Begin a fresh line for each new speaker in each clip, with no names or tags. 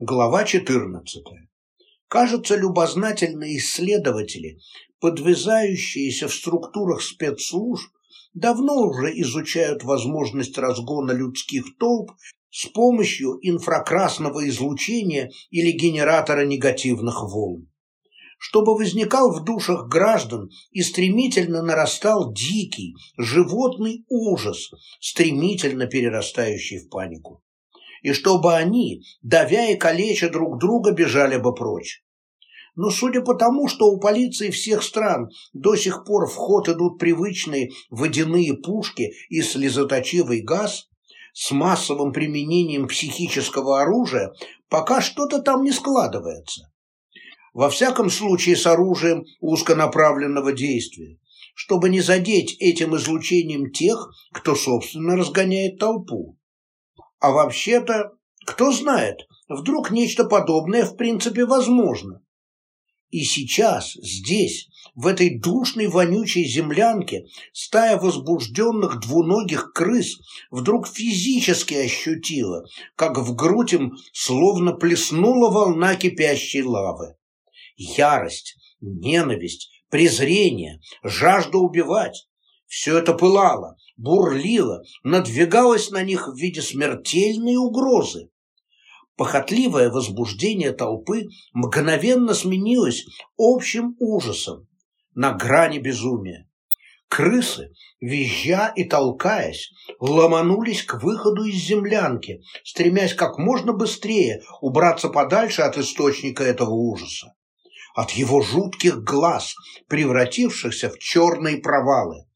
Глава 14. Кажется, любознательные исследователи, подвязающиеся в структурах спецслужб, давно уже изучают возможность разгона людских толп с помощью инфракрасного излучения или генератора негативных волн. Чтобы возникал в душах граждан и стремительно нарастал дикий, животный ужас, стремительно перерастающий в панику и чтобы они, давя и калеча друг друга, бежали бы прочь. Но судя по тому, что у полиции всех стран до сих пор в ход идут привычные водяные пушки и слезоточивый газ, с массовым применением психического оружия пока что-то там не складывается. Во всяком случае с оружием узконаправленного действия, чтобы не задеть этим излучением тех, кто, собственно, разгоняет толпу. А вообще-то, кто знает, вдруг нечто подобное в принципе возможно. И сейчас, здесь, в этой душной вонючей землянке, стая возбужденных двуногих крыс вдруг физически ощутила, как в грудь им словно плеснула волна кипящей лавы. Ярость, ненависть, презрение, жажда убивать – все это пылало, бурлила, надвигалась на них в виде смертельной угрозы. Похотливое возбуждение толпы мгновенно сменилось общим ужасом на грани безумия. Крысы, визжа и толкаясь, ломанулись к выходу из землянки, стремясь как можно быстрее убраться подальше от источника этого ужаса, от его жутких глаз, превратившихся в черные провалы.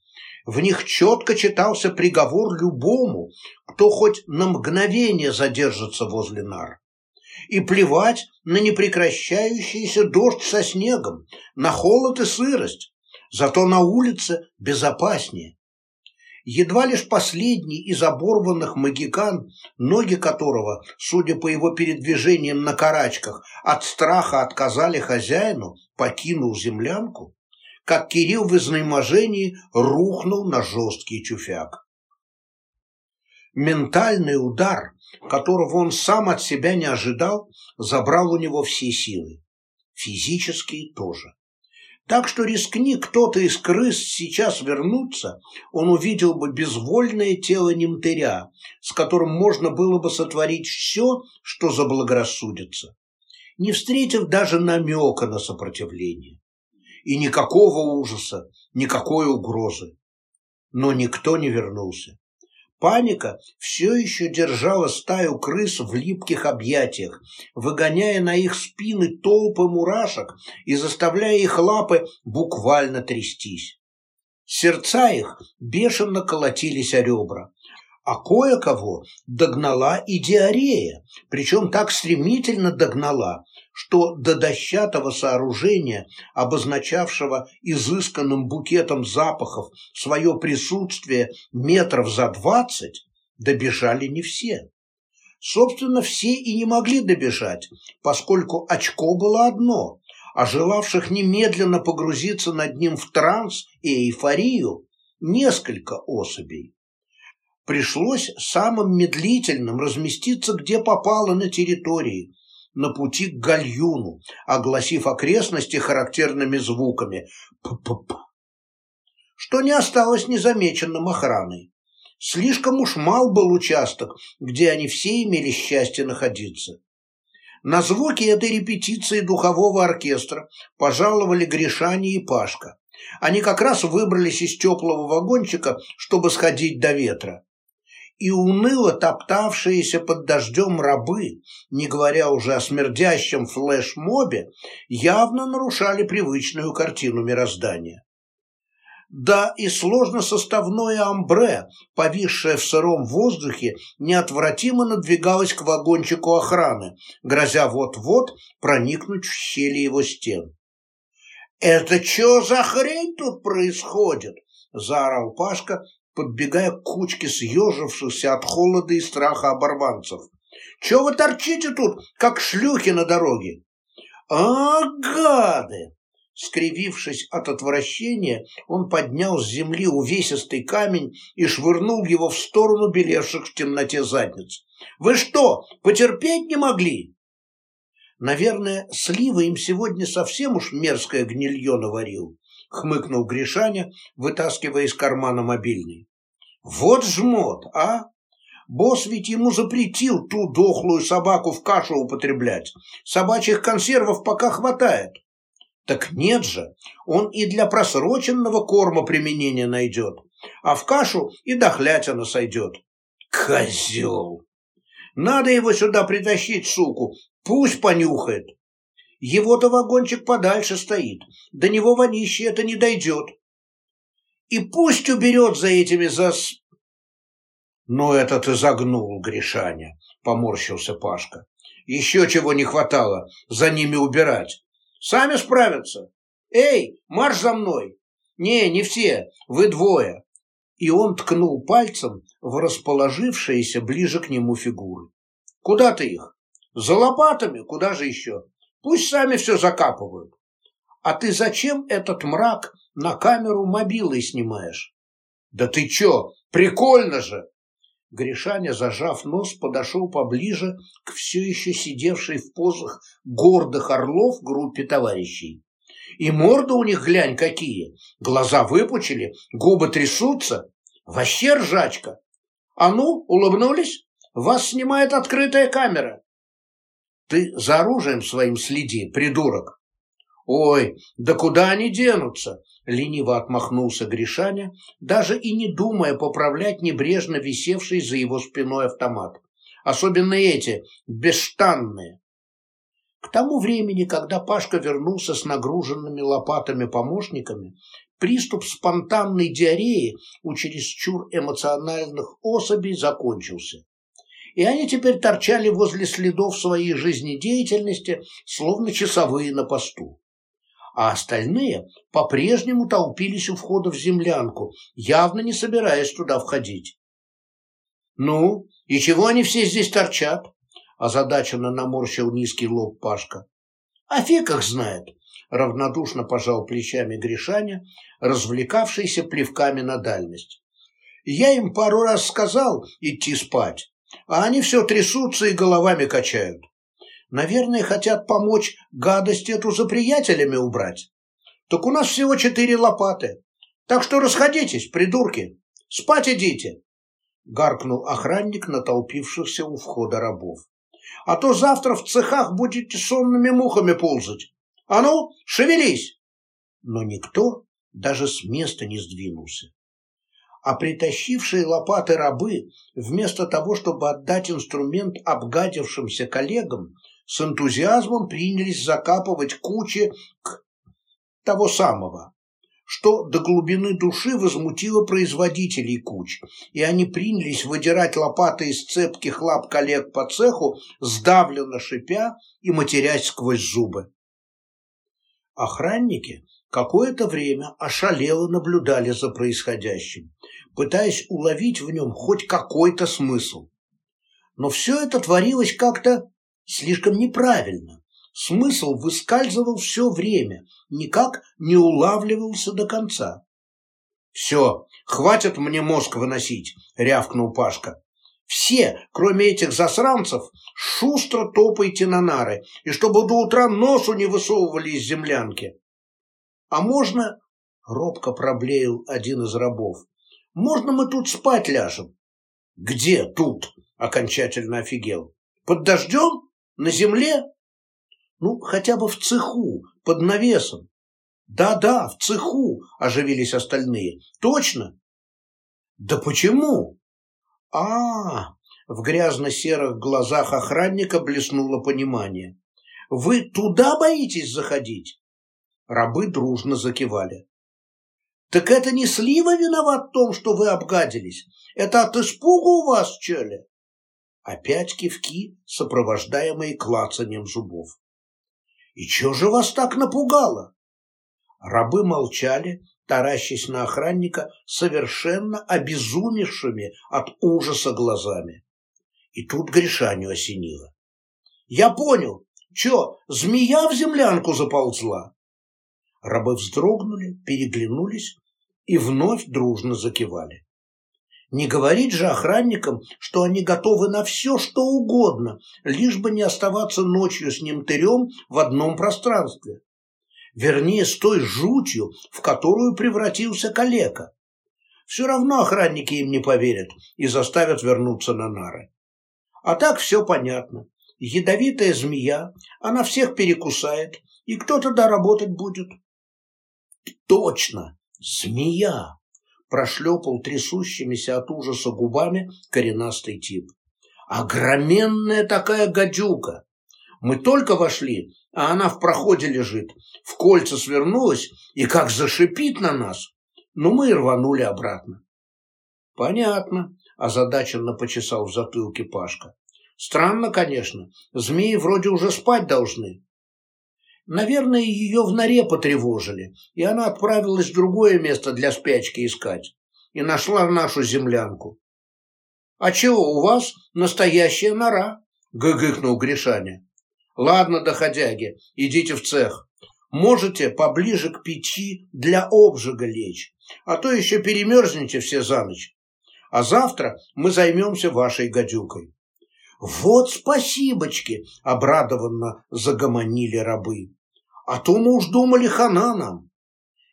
В них четко читался приговор любому, кто хоть на мгновение задержится возле нар. И плевать на непрекращающийся дождь со снегом, на холод и сырость, зато на улице безопаснее. Едва лишь последний из оборванных магикан, ноги которого, судя по его передвижениям на карачках, от страха отказали хозяину, покинул землянку, как Кирилл в изнеможении рухнул на жесткий тюфяк. Ментальный удар, которого он сам от себя не ожидал, забрал у него все силы. Физические тоже. Так что рискни кто-то из крыс сейчас вернуться, он увидел бы безвольное тело немтыря, с которым можно было бы сотворить все, что заблагорассудится, не встретив даже намека на сопротивление и никакого ужаса, никакой угрозы. Но никто не вернулся. Паника все еще держала стаю крыс в липких объятиях, выгоняя на их спины толпы мурашек и заставляя их лапы буквально трястись. Сердца их бешено колотились о ребра, а кое-кого догнала и диарея, причем так стремительно догнала, что до дощатого сооружения, обозначавшего изысканным букетом запахов свое присутствие метров за двадцать, добежали не все. Собственно, все и не могли добежать, поскольку очко было одно, а желавших немедленно погрузиться над ним в транс и эйфорию несколько особей. Пришлось самым медлительным разместиться где попало на территории, на пути к гальюну, огласив окрестности характерными звуками «п-п-п», что не осталось незамеченным охраной. Слишком уж мал был участок, где они все имели счастье находиться. На звуки этой репетиции духового оркестра пожаловали Гришани и Пашка. Они как раз выбрались из теплого вагончика, чтобы сходить до ветра и уныло топтавшиеся под дождем рабы, не говоря уже о смердящем флешмобе, явно нарушали привычную картину мироздания. Да и сложносоставное амбре, повисшее в сыром воздухе, неотвратимо надвигалось к вагончику охраны, грозя вот-вот проникнуть в щели его стен. «Это что за хрень тут происходит?» – заорал Пашка, подбегая к кучке съежившихся от холода и страха оборванцев. «Чего вы торчите тут, как шлюхи на дороге?» «А, гады!» Скривившись от отвращения, он поднял с земли увесистый камень и швырнул его в сторону белевших в темноте задниц. «Вы что, потерпеть не могли?» Наверное, слива им сегодня совсем уж мерзкое гнилье наварил, хмыкнул Гришаня, вытаскивая из кармана мобильный. Вот жмот, а? Босс ведь ему запретил ту дохлую собаку в кашу употреблять. Собачьих консервов пока хватает. Так нет же, он и для просроченного корма применение найдет, а в кашу и дохлятина сойдет. Козел! Надо его сюда притащить, суку, пусть понюхает. Его-то вагончик подальше стоит, до него вонище это не дойдет. И пусть уберет за этими зас... Ну, это ты загнул, Гришаня, поморщился Пашка. Еще чего не хватало, за ними убирать. Сами справятся. Эй, марш за мной. Не, не все, вы двое. И он ткнул пальцем в расположившиеся ближе к нему фигуры. Куда ты их? За лопатами, куда же еще? Пусть сами все закапывают. А ты зачем этот мрак на камеру мобилой снимаешь? Да ты че, прикольно же! Гришаня, зажав нос, подошел поближе к все еще сидевшей в позах гордых орлов группе товарищей. И морды у них, глянь, какие! Глаза выпучили, губы трясутся. Вообще ржачка! А ну, улыбнулись? Вас снимает открытая камера. Ты за оружием своим следи, придурок. Ой, да куда они денутся? Лениво отмахнулся Гришаня, даже и не думая поправлять небрежно висевший за его спиной автомат. Особенно эти, бесштанные. К тому времени, когда Пашка вернулся с нагруженными лопатами-помощниками, приступ спонтанной диареи у чересчур эмоциональных особей закончился. И они теперь торчали возле следов своей жизнедеятельности, словно часовые на посту а остальные по-прежнему толпились у входа в землянку, явно не собираясь туда входить. «Ну, и чего они все здесь торчат?» – озадаченно наморщил низкий лоб Пашка. «А фиг их знает!» – равнодушно пожал плечами Гришаня, развлекавшийся плевками на дальность. «Я им пару раз сказал идти спать, а они все трясутся и головами качают. Наверное, хотят помочь гадость эту за приятелями убрать. Так у нас всего четыре лопаты. Так что расходитесь, придурки. Спать идите. Гаркнул охранник на толпившихся у входа рабов. А то завтра в цехах будете сонными мухами ползать. А ну, шевелись! Но никто даже с места не сдвинулся. А притащившие лопаты рабы, вместо того, чтобы отдать инструмент обгадившимся коллегам, с энтузиазмом принялись закапывать кучи к того самого, что до глубины души возмутило производителей куч, и они принялись выдирать лопаты из цепких лап коллег по цеху, сдавленно шипя и матерясь сквозь зубы. Охранники какое-то время ошалело наблюдали за происходящим, пытаясь уловить в нем хоть какой-то смысл. Но все это творилось как-то слишком неправильно. Смысл выскальзывал все время, никак не улавливался до конца. «Все, хватит мне мозг выносить», — рявкнул Пашка. «Все, кроме этих засранцев, шустро топайте на нары, и чтобы до утра носу не высовывали из землянки». «А можно...» — робко проблеял один из рабов. «Можно мы тут спать ляжем?» «Где тут?» — окончательно офигел. «Под дождем?» На земле? Ну, хотя бы в цеху, под навесом. Да-да, в цеху, оживились остальные. Точно? Да почему? А, -а, -а в грязно-серых глазах охранника блеснуло понимание. Вы туда боитесь заходить? Рабы дружно закивали. Так это не Слива виноват в том, что вы обгадились. Это от испугу у вас, что ли? Опять кивки, сопровождаемые клацанием зубов. «И чё же вас так напугало?» Рабы молчали, таращась на охранника совершенно обезумевшими от ужаса глазами. И тут Гришаню осенило. «Я понял. Чё, змея в землянку заползла?» Рабы вздрогнули, переглянулись и вновь дружно закивали. Не говорить же охранникам, что они готовы на все, что угодно, лишь бы не оставаться ночью с немтырем в одном пространстве. Вернее, с той жутью, в которую превратился калека. Все равно охранники им не поверят и заставят вернуться на нары. А так все понятно. Ядовитая змея, она всех перекусает, и кто тогда работать будет? Точно, змея, прошлепал трясущимися от ужаса губами коренастый тип. Огроменная такая гадюка. Мы только вошли, а она в проходе лежит, в кольца свернулась и как зашипит на нас. Но мы рванули обратно. Понятно, озадаченно почесал в затылке Пашка. Странно, конечно, змеи вроде уже спать должны. Наверное, ее в норе потревожили, и она отправилась в другое место для спячки искать. И нашла нашу землянку. «А чего у вас настоящая нора?» — гыгыкнул Гришаня. «Ладно, доходяги, идите в цех. Можете поближе к печи для обжига лечь, а то еще перемерзнете все за ночь. А завтра мы займемся вашей гадюкой». «Вот спасибочки!» — обрадованно загомонили рабы. «А то мы уж думали хана нам!»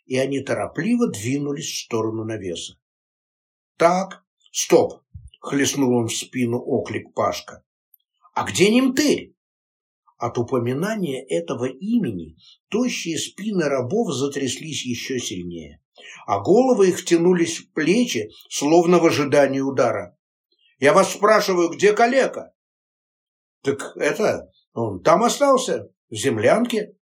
И они торопливо двинулись в сторону навеса. «Так, стоп!» — хлестнул он в спину оклик Пашка. «А где Немтырь?» От упоминания этого имени тощие спины рабов затряслись еще сильнее, а головы их тянулись в плечи, словно в ожидании удара. «Я вас спрашиваю, где калека?» Так это, он там остался, в землянке.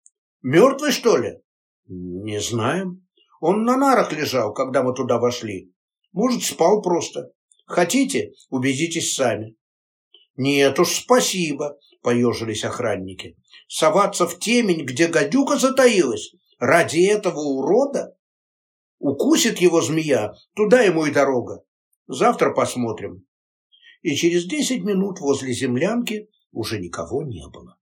Мертвый, что ли? Не знаем. Он на нарах лежал, когда мы туда вошли. Может, спал просто. Хотите, убедитесь сами. Нет уж, спасибо, поежились охранники. Соваться в темень, где гадюка затаилась, ради этого урода? Укусит его змея, туда ему и дорога. Завтра посмотрим. И через десять минут возле землянки уже никого не было.